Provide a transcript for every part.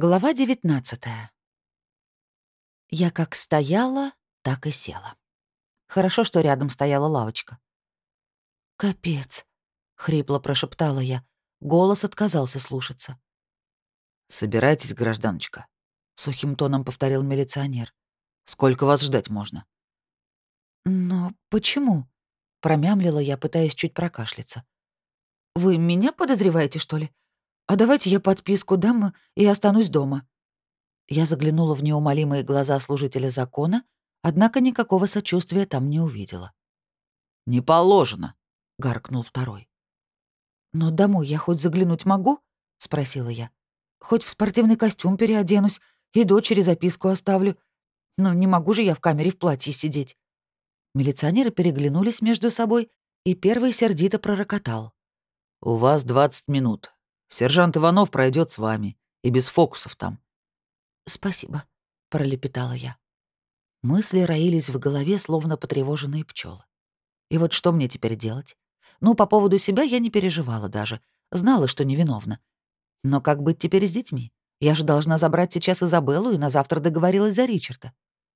Глава 19 Я как стояла, так и села. Хорошо, что рядом стояла лавочка. «Капец», — хрипло прошептала я. Голос отказался слушаться. «Собирайтесь, гражданочка», — сухим тоном повторил милиционер. «Сколько вас ждать можно?» «Но почему?» — промямлила я, пытаясь чуть прокашляться. «Вы меня подозреваете, что ли? А давайте я подписку дам и останусь дома». Я заглянула в неумолимые глаза служителя закона, однако никакого сочувствия там не увидела. «Не положено», — гаркнул второй. «Но домой я хоть заглянуть могу?» — спросила я. «Хоть в спортивный костюм переоденусь и дочери записку оставлю. Но не могу же я в камере в платье сидеть». Милиционеры переглянулись между собой, и первый сердито пророкотал. «У вас 20 минут. Сержант Иванов пройдет с вами. И без фокусов там». «Спасибо», — пролепетала я. Мысли роились в голове, словно потревоженные пчелы. И вот что мне теперь делать? Ну, по поводу себя я не переживала даже. Знала, что невиновна. Но как быть теперь с детьми? Я же должна забрать сейчас Изабеллу и на завтра договорилась за Ричарда.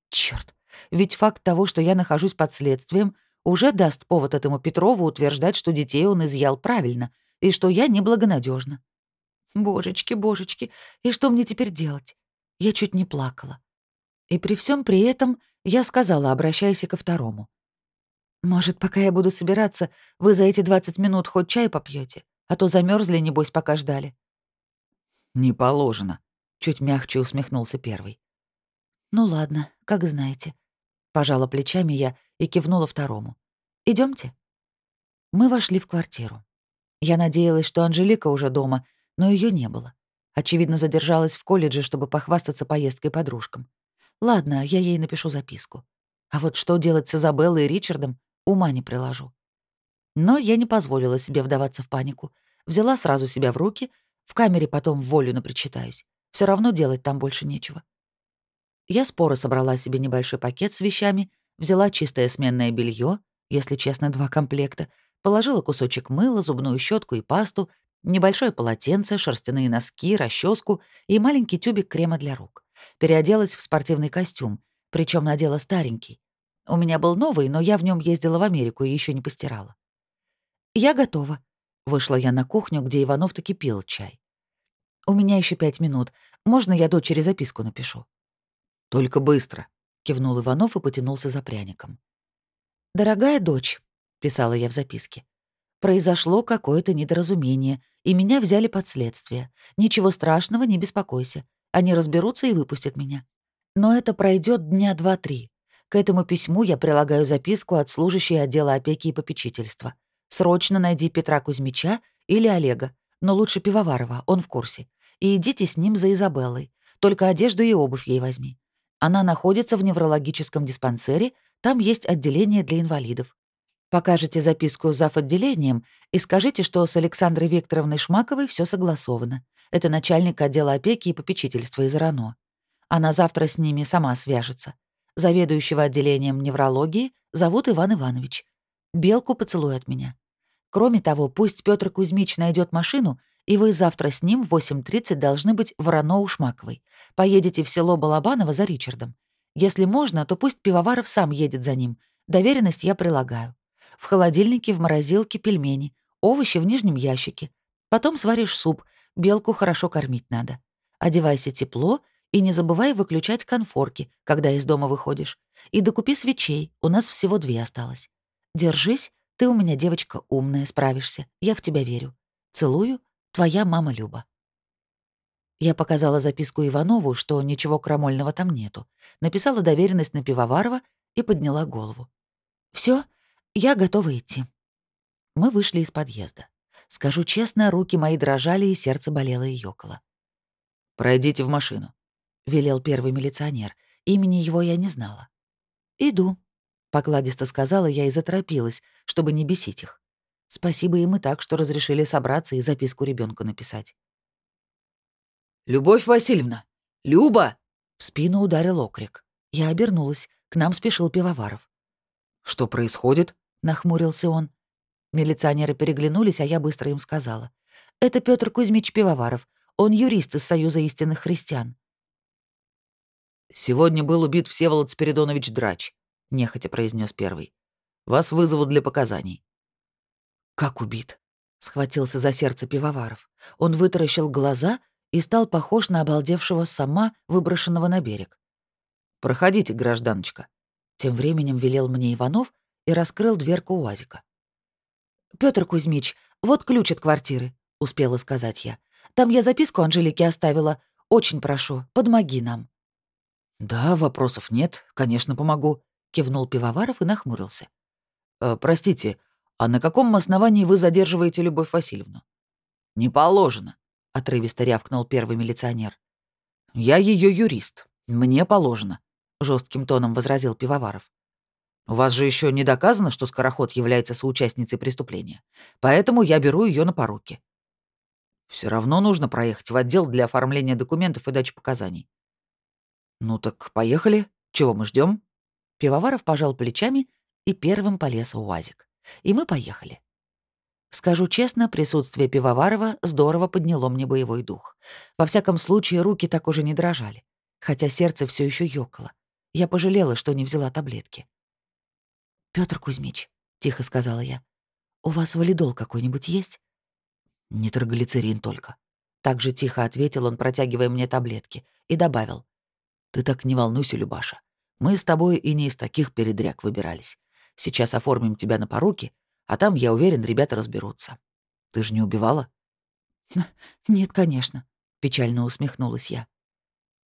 Черт, ведь факт того, что я нахожусь под следствием, уже даст повод этому Петрову утверждать, что детей он изъял правильно и что я неблагонадежна. Божечки, божечки, и что мне теперь делать? Я чуть не плакала. И при всем при этом я сказала, обращаясь ко второму. «Может, пока я буду собираться, вы за эти 20 минут хоть чай попьете, а то замерзли, небось, пока ждали». «Не положено», — чуть мягче усмехнулся первый. «Ну ладно, как знаете». Пожала плечами я и кивнула второму. Идемте. Мы вошли в квартиру. Я надеялась, что Анжелика уже дома, но ее не было. Очевидно, задержалась в колледже, чтобы похвастаться поездкой подружкам. Ладно, я ей напишу записку. А вот что делать с Изабеллой и Ричардом, ума не приложу. Но я не позволила себе вдаваться в панику. Взяла сразу себя в руки, в камере потом в волю напричитаюсь. Все равно делать там больше нечего. Я споро собрала себе небольшой пакет с вещами, взяла чистое сменное белье, если честно, два комплекта, положила кусочек мыла, зубную щетку и пасту, небольшое полотенце, шерстяные носки, расческу и маленький тюбик крема для рук. Переоделась в спортивный костюм, причем надела старенький. У меня был новый, но я в нем ездила в Америку и еще не постирала. «Я готова», — вышла я на кухню, где Иванов таки пил чай. «У меня еще пять минут. Можно я дочери записку напишу?» «Только быстро», — кивнул Иванов и потянулся за пряником. «Дорогая дочь», — писала я в записке, — «произошло какое-то недоразумение, и меня взяли под следствие. Ничего страшного, не беспокойся. Они разберутся и выпустят меня. Но это пройдет дня два-три. К этому письму я прилагаю записку от служащей отдела опеки и попечительства. Срочно найди Петра Кузьмича или Олега, но лучше Пивоварова, он в курсе. И идите с ним за Изабеллой. Только одежду и обувь ей возьми. Она находится в неврологическом диспансере, там есть отделение для инвалидов. Покажете записку зав. отделением и скажите, что с Александрой Викторовной Шмаковой все согласовано. Это начальник отдела опеки и попечительства из РАНО. Она завтра с ними сама свяжется. Заведующего отделением неврологии зовут Иван Иванович. Белку поцелуй от меня. Кроме того, пусть Петр Кузьмич найдет машину, и вы завтра с ним в 8.30 должны быть в Рано у Шмаковой. Поедете в село Балабаново за Ричардом. Если можно, то пусть Пивоваров сам едет за ним. Доверенность я прилагаю. В холодильнике, в морозилке пельмени, овощи в нижнем ящике. Потом сваришь суп, белку хорошо кормить надо. Одевайся тепло и не забывай выключать конфорки, когда из дома выходишь. И докупи свечей, у нас всего две осталось. Держись, ты у меня девочка умная, справишься, я в тебя верю. Целую, твоя мама Люба. Я показала записку Иванову, что ничего крамольного там нету. Написала доверенность на Пивоварова и подняла голову. Все, я готова идти. Мы вышли из подъезда. Скажу честно, руки мои дрожали, и сердце болело и ёкало. «Пройдите в машину», — велел первый милиционер. Имени его я не знала. «Иду», — покладисто сказала я и заторопилась, чтобы не бесить их. Спасибо им и так, что разрешили собраться и записку ребенку написать. «Любовь Васильевна! Люба!» В спину ударил окрик. Я обернулась. К нам спешил Пивоваров. «Что происходит?» — нахмурился он. Милиционеры переглянулись, а я быстро им сказала. «Это Петр Кузьмич Пивоваров. Он юрист из Союза истинных христиан». «Сегодня был убит Всеволод Спиридонович Драч», — нехотя произнес первый. «Вас вызовут для показаний». «Как убит?» — схватился за сердце пивоваров. Он вытаращил глаза и стал похож на обалдевшего сама, выброшенного на берег. «Проходите, гражданочка», — тем временем велел мне Иванов и раскрыл дверку УАЗика. Петр Кузьмич, вот ключ от квартиры», — успела сказать я. «Там я записку Анжелике оставила. Очень прошу, подмоги нам». «Да, вопросов нет, конечно, помогу», — кивнул Пивоваров и нахмурился. «Э, «Простите, а на каком основании вы задерживаете Любовь Васильевну?» «Не положено», — отрывисто рявкнул первый милиционер. «Я ее юрист. Мне положено», — жестким тоном возразил Пивоваров. У вас же еще не доказано, что скороход является соучастницей преступления. Поэтому я беру ее на поруки. Все равно нужно проехать в отдел для оформления документов и дачи показаний. Ну так поехали. Чего мы ждем? Пивоваров пожал плечами и первым полез в УАЗик. И мы поехали. Скажу честно, присутствие Пивоварова здорово подняло мне боевой дух. Во всяком случае, руки так уже не дрожали, хотя сердце все еще ёкало. Я пожалела, что не взяла таблетки. Петр Кузьмич», — тихо сказала я, — «у вас валидол какой-нибудь есть?» «Нитроглицерин только». Так же тихо ответил он, протягивая мне таблетки, и добавил. «Ты так не волнуйся, Любаша. Мы с тобой и не из таких передряг выбирались. Сейчас оформим тебя на поруки, а там, я уверен, ребята разберутся. Ты же не убивала?» «Нет, конечно», — печально усмехнулась я.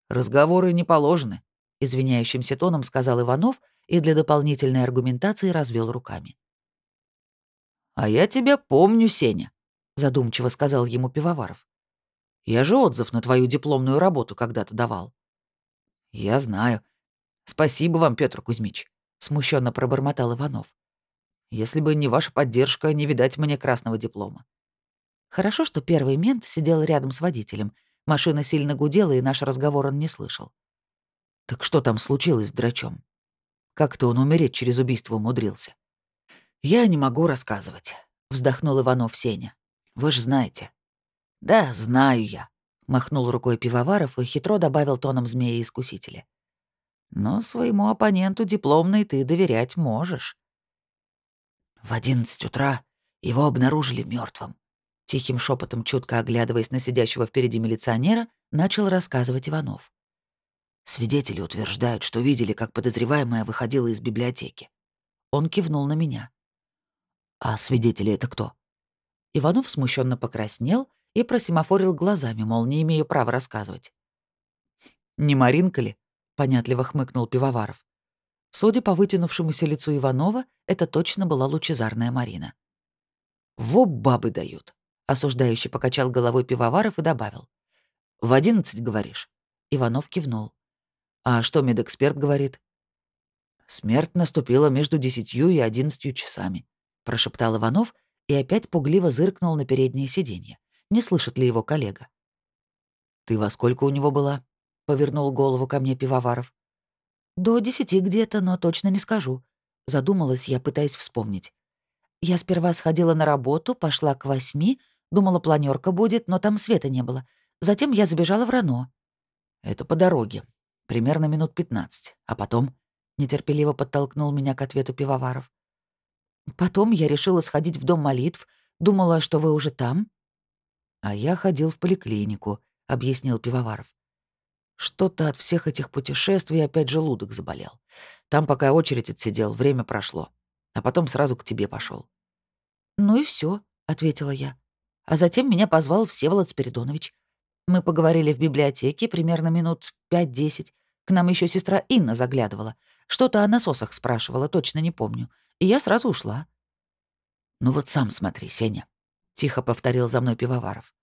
«Разговоры не положены», — извиняющимся тоном сказал Иванов — и для дополнительной аргументации развел руками. «А я тебя помню, Сеня», — задумчиво сказал ему Пивоваров. «Я же отзыв на твою дипломную работу когда-то давал». «Я знаю. Спасибо вам, Петр Кузьмич», — смущенно пробормотал Иванов. «Если бы не ваша поддержка, не видать мне красного диплома». Хорошо, что первый мент сидел рядом с водителем. Машина сильно гудела, и наш разговор он не слышал. «Так что там случилось с драчом?» Как-то он умереть через убийство умудрился. «Я не могу рассказывать», — вздохнул Иванов Сеня. «Вы же знаете». «Да, знаю я», — махнул рукой пивоваров и хитро добавил тоном змея-искусителя. «Но своему оппоненту дипломной ты доверять можешь». В одиннадцать утра его обнаружили мертвым. Тихим шепотом, чутко оглядываясь на сидящего впереди милиционера, начал рассказывать Иванов. Свидетели утверждают, что видели, как подозреваемая выходила из библиотеки. Он кивнул на меня. «А свидетели это кто?» Иванов смущенно покраснел и просимофорил глазами, мол, не имею права рассказывать. «Не Маринка ли?» — понятливо хмыкнул Пивоваров. Судя по вытянувшемуся лицу Иванова, это точно была лучезарная Марина. «Во бабы дают», — осуждающий покачал головой Пивоваров и добавил. «В одиннадцать, говоришь?» Иванов кивнул. А что медэксперт говорит? Смерть наступила между десятью и одиннадцатью часами, прошептал Иванов и опять пугливо зыркнул на переднее сиденье. Не слышит ли его коллега? Ты во сколько у него была? повернул голову ко мне пивоваров. До десяти где-то, но точно не скажу. Задумалась я, пытаясь вспомнить. Я сперва сходила на работу, пошла к восьми, думала, планерка будет, но там света не было. Затем я забежала в Рано. Это по дороге. Примерно минут пятнадцать. А потом нетерпеливо подтолкнул меня к ответу пивоваров. Потом я решила сходить в дом молитв, думала, что вы уже там. А я ходил в поликлинику, объяснил пивоваров. Что-то от всех этих путешествий опять желудок заболел. Там, пока очередь отсидел, время прошло. А потом сразу к тебе пошел. Ну и все, ответила я. А затем меня позвал Всеволод Спиридонович. Мы поговорили в библиотеке примерно минут пять-десять. К нам еще сестра Инна заглядывала. Что-то о насосах спрашивала, точно не помню. И я сразу ушла. «Ну вот сам смотри, Сеня», — тихо повторил за мной Пивоваров.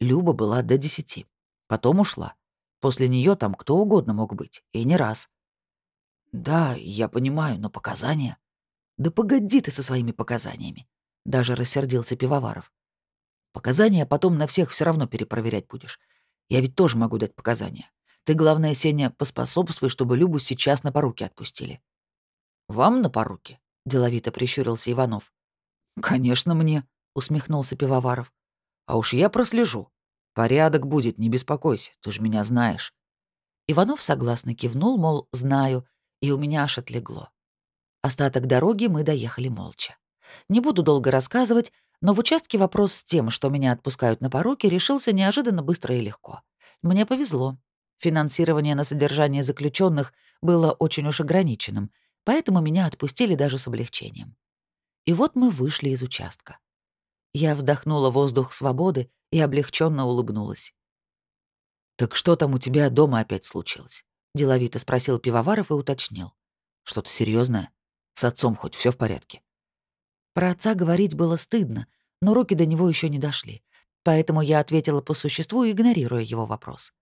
Люба была до десяти. Потом ушла. После нее там кто угодно мог быть. И не раз. «Да, я понимаю, но показания...» «Да погоди ты со своими показаниями», — даже рассердился Пивоваров. «Показания потом на всех все равно перепроверять будешь. Я ведь тоже могу дать показания. Ты, главное, Сеня, поспособствуй, чтобы Любу сейчас на поруки отпустили». «Вам на поруки?» — деловито прищурился Иванов. «Конечно, мне», — усмехнулся Пивоваров. «А уж я прослежу. «Порядок будет, не беспокойся, ты же меня знаешь». Иванов согласно кивнул, мол, знаю, и у меня аж отлегло. Остаток дороги мы доехали молча. Не буду долго рассказывать, но в участке вопрос с тем, что меня отпускают на поруки, решился неожиданно быстро и легко. Мне повезло. Финансирование на содержание заключенных было очень уж ограниченным, поэтому меня отпустили даже с облегчением. И вот мы вышли из участка. Я вдохнула воздух свободы и облегченно улыбнулась. «Так что там у тебя дома опять случилось?» — деловито спросил Пивоваров и уточнил. «Что-то серьезное? С отцом хоть все в порядке?» Про отца говорить было стыдно, но руки до него еще не дошли, поэтому я ответила по существу, игнорируя его вопрос.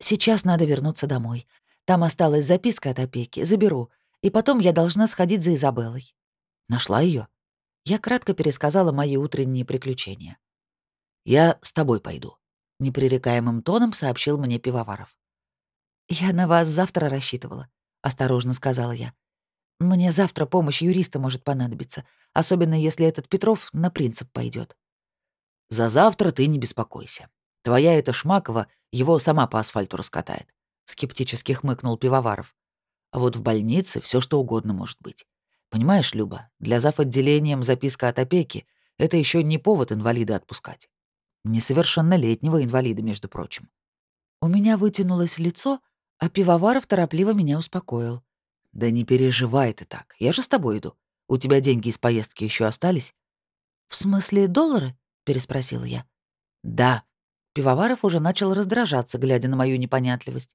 «Сейчас надо вернуться домой. Там осталась записка от опеки, заберу, и потом я должна сходить за Изабеллой». «Нашла ее? Я кратко пересказала мои утренние приключения. «Я с тобой пойду», — непререкаемым тоном сообщил мне Пивоваров. «Я на вас завтра рассчитывала», — осторожно сказала я. Мне завтра помощь юриста может понадобиться, особенно если этот Петров на принцип пойдет. За завтра ты не беспокойся. Твоя эта Шмакова его сама по асфальту раскатает. Скептически хмыкнул Пивоваров. А вот в больнице все что угодно может быть. Понимаешь, Люба, для зав. отделением записка от опеки — это еще не повод инвалида отпускать. Несовершеннолетнего инвалида, между прочим. У меня вытянулось лицо, а Пивоваров торопливо меня успокоил. «Да не переживай ты так, я же с тобой иду. У тебя деньги из поездки еще остались?» «В смысле доллары?» — переспросила я. «Да». Пивоваров уже начал раздражаться, глядя на мою непонятливость.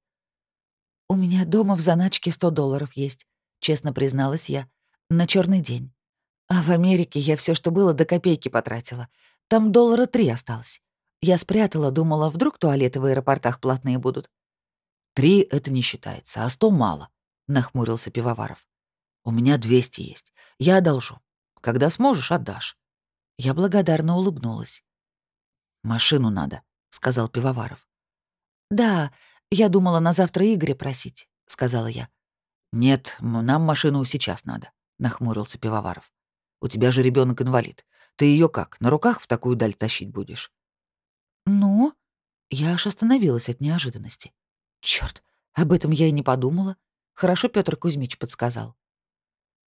«У меня дома в заначке сто долларов есть», — честно призналась я. «На черный день. А в Америке я все, что было, до копейки потратила. Там доллара три осталось. Я спрятала, думала, вдруг туалеты в аэропортах платные будут». «Три — это не считается, а сто мало», нахмурился Пивоваров. «У меня 200 есть. Я одолжу. Когда сможешь, отдашь». Я благодарно улыбнулась. «Машину надо», — сказал Пивоваров. «Да, я думала на завтра Игоря просить», — сказала я. «Нет, нам машину сейчас надо», — нахмурился Пивоваров. «У тебя же ребенок инвалид. Ты ее как, на руках в такую даль тащить будешь?» «Ну?» Я аж остановилась от неожиданности. Черт, об этом я и не подумала. Хорошо Петр Кузьмич подсказал.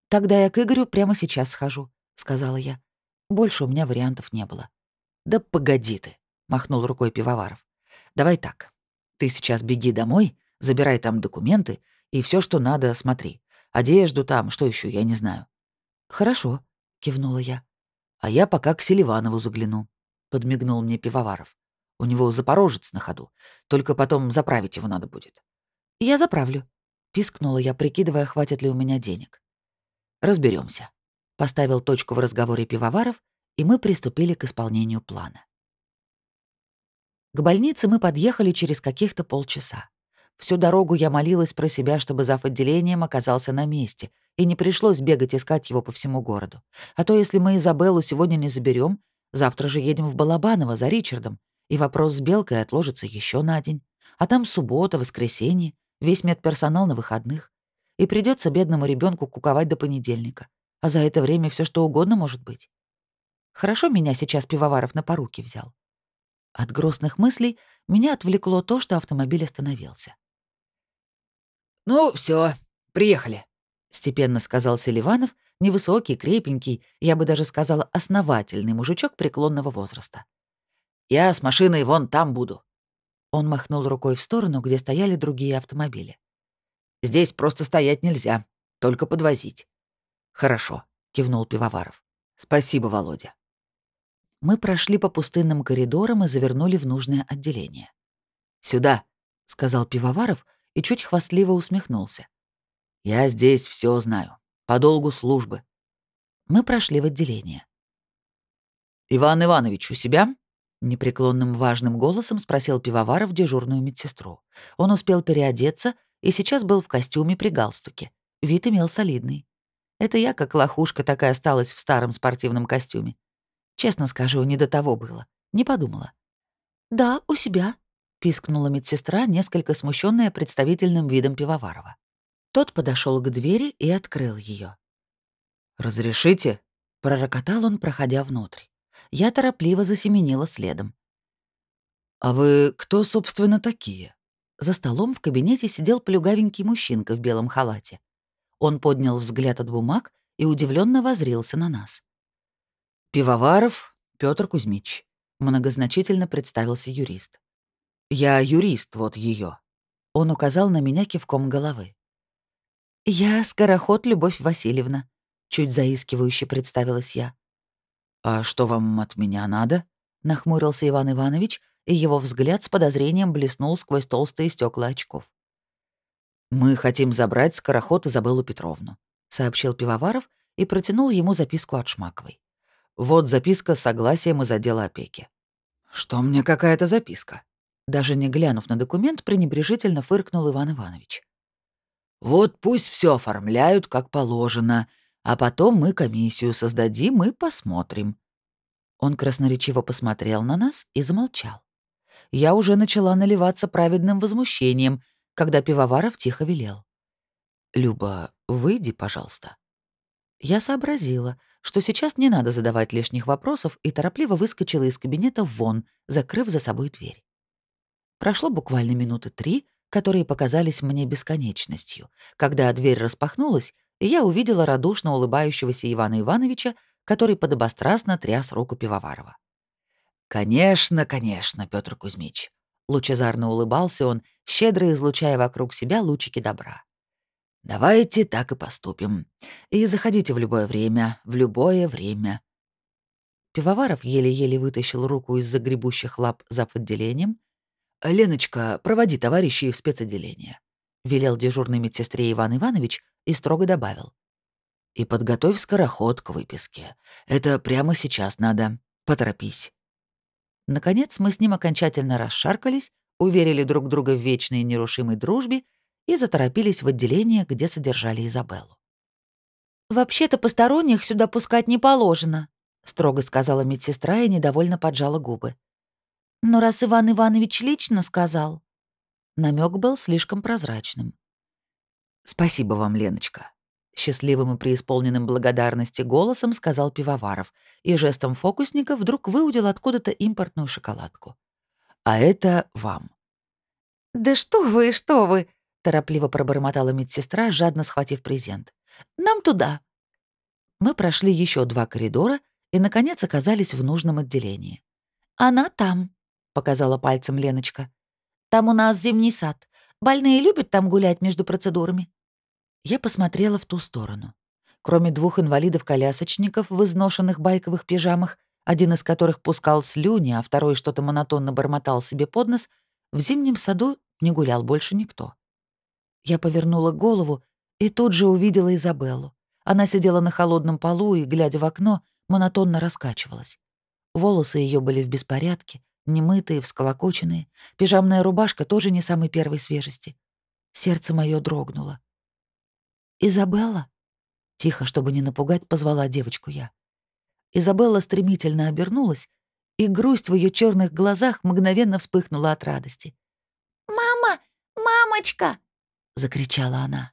«Тогда я к Игорю прямо сейчас схожу», — сказала я. Больше у меня вариантов не было. «Да погоди ты», — махнул рукой Пивоваров. «Давай так. Ты сейчас беги домой, забирай там документы и все, что надо, смотри. Одежду там, что еще, я не знаю». «Хорошо», — кивнула я. «А я пока к Селиванову загляну», — подмигнул мне Пивоваров. «У него запорожец на ходу, только потом заправить его надо будет». «Я заправлю», Пискнула я, прикидывая, хватит ли у меня денег. Разберемся. Поставил точку в разговоре пивоваров, и мы приступили к исполнению плана. К больнице мы подъехали через каких-то полчаса. Всю дорогу я молилась про себя, чтобы зав. отделением оказался на месте, и не пришлось бегать искать его по всему городу. А то, если мы Изабеллу сегодня не заберем, завтра же едем в Балабаново за Ричардом, и вопрос с Белкой отложится еще на день. А там суббота, воскресенье, весь медперсонал на выходных, и придется бедному ребенку куковать до понедельника. А за это время все что угодно может быть. Хорошо меня сейчас Пивоваров на поруки взял. От грустных мыслей меня отвлекло то, что автомобиль остановился. «Ну, все, приехали», — степенно сказал Селиванов, невысокий, крепенький, я бы даже сказала, основательный мужичок преклонного возраста. «Я с машиной вон там буду». Он махнул рукой в сторону, где стояли другие автомобили. «Здесь просто стоять нельзя, только подвозить». «Хорошо», — кивнул Пивоваров. «Спасибо, Володя». Мы прошли по пустынным коридорам и завернули в нужное отделение. «Сюда», — сказал Пивоваров и чуть хвастливо усмехнулся. «Я здесь все знаю. По долгу службы». Мы прошли в отделение. «Иван Иванович у себя?» Непреклонным важным голосом спросил Пивоваров дежурную медсестру. Он успел переодеться и сейчас был в костюме при галстуке. Вид имел солидный. Это я, как лохушка, такая осталась в старом спортивном костюме. Честно скажу, не до того было. Не подумала. «Да, у себя», — пискнула медсестра, несколько смущенная представительным видом Пивоварова. Тот подошел к двери и открыл ее. «Разрешите?» — пророкотал он, проходя внутрь. Я торопливо засеменила следом. «А вы кто, собственно, такие?» За столом в кабинете сидел плюгавенький мужчинка в белом халате. Он поднял взгляд от бумаг и удивленно возрился на нас. «Пивоваров Петр Кузьмич», — многозначительно представился юрист. «Я юрист, вот ее. Он указал на меня кивком головы. «Я скороход Любовь Васильевна», — чуть заискивающе представилась я. «А что вам от меня надо?» — нахмурился Иван Иванович, и его взгляд с подозрением блеснул сквозь толстые стекла очков. «Мы хотим забрать скороход Изабеллу Петровну», — сообщил Пивоваров и протянул ему записку от Шмаковой. «Вот записка с согласием из отдела опеки». «Что мне какая-то записка?» Даже не глянув на документ, пренебрежительно фыркнул Иван Иванович. Вот пусть все оформляют как положено, а потом мы комиссию создадим и посмотрим». Он красноречиво посмотрел на нас и замолчал. Я уже начала наливаться праведным возмущением, когда Пивоваров тихо велел. «Люба, выйди, пожалуйста». Я сообразила, что сейчас не надо задавать лишних вопросов, и торопливо выскочила из кабинета вон, закрыв за собой дверь. Прошло буквально минуты три, которые показались мне бесконечностью, когда дверь распахнулась, и я увидела радушно улыбающегося Ивана Ивановича, который подобострастно тряс руку Пивоварова. «Конечно, конечно, Петр Кузьмич», — лучезарно улыбался он, щедро излучая вокруг себя лучики добра. «Давайте так и поступим. И заходите в любое время, в любое время». Пивоваров еле-еле вытащил руку из загребущих лап зав. отделением, «Леночка, проводи товарищей в спецотделение», — велел дежурной медсестре Иван Иванович и строго добавил. «И подготовь скороход к выписке. Это прямо сейчас надо. Поторопись». Наконец мы с ним окончательно расшаркались, уверили друг друга в вечной нерушимой дружбе и заторопились в отделение, где содержали Изабеллу. «Вообще-то посторонних сюда пускать не положено», — строго сказала медсестра и недовольно поджала губы. Но раз Иван Иванович лично сказал... Намек был слишком прозрачным. «Спасибо вам, Леночка», — счастливым и преисполненным благодарности голосом сказал Пивоваров и жестом фокусника вдруг выудил откуда-то импортную шоколадку. «А это вам». «Да что вы, что вы!» — торопливо пробормотала медсестра, жадно схватив презент. «Нам туда». Мы прошли еще два коридора и, наконец, оказались в нужном отделении. «Она там», — показала пальцем Леночка. «Там у нас зимний сад. Больные любят там гулять между процедурами». Я посмотрела в ту сторону. Кроме двух инвалидов-колясочников в изношенных байковых пижамах, один из которых пускал слюни, а второй что-то монотонно бормотал себе под нос, в зимнем саду не гулял больше никто. Я повернула голову и тут же увидела Изабеллу. Она сидела на холодном полу и, глядя в окно, монотонно раскачивалась. Волосы ее были в беспорядке, немытые, всколокоченные. Пижамная рубашка тоже не самой первой свежести. Сердце мое дрогнуло. «Изабелла?» Тихо, чтобы не напугать, позвала девочку я. Изабелла стремительно обернулась, и грусть в ее черных глазах мгновенно вспыхнула от радости. «Мама! Мамочка!» — закричала она.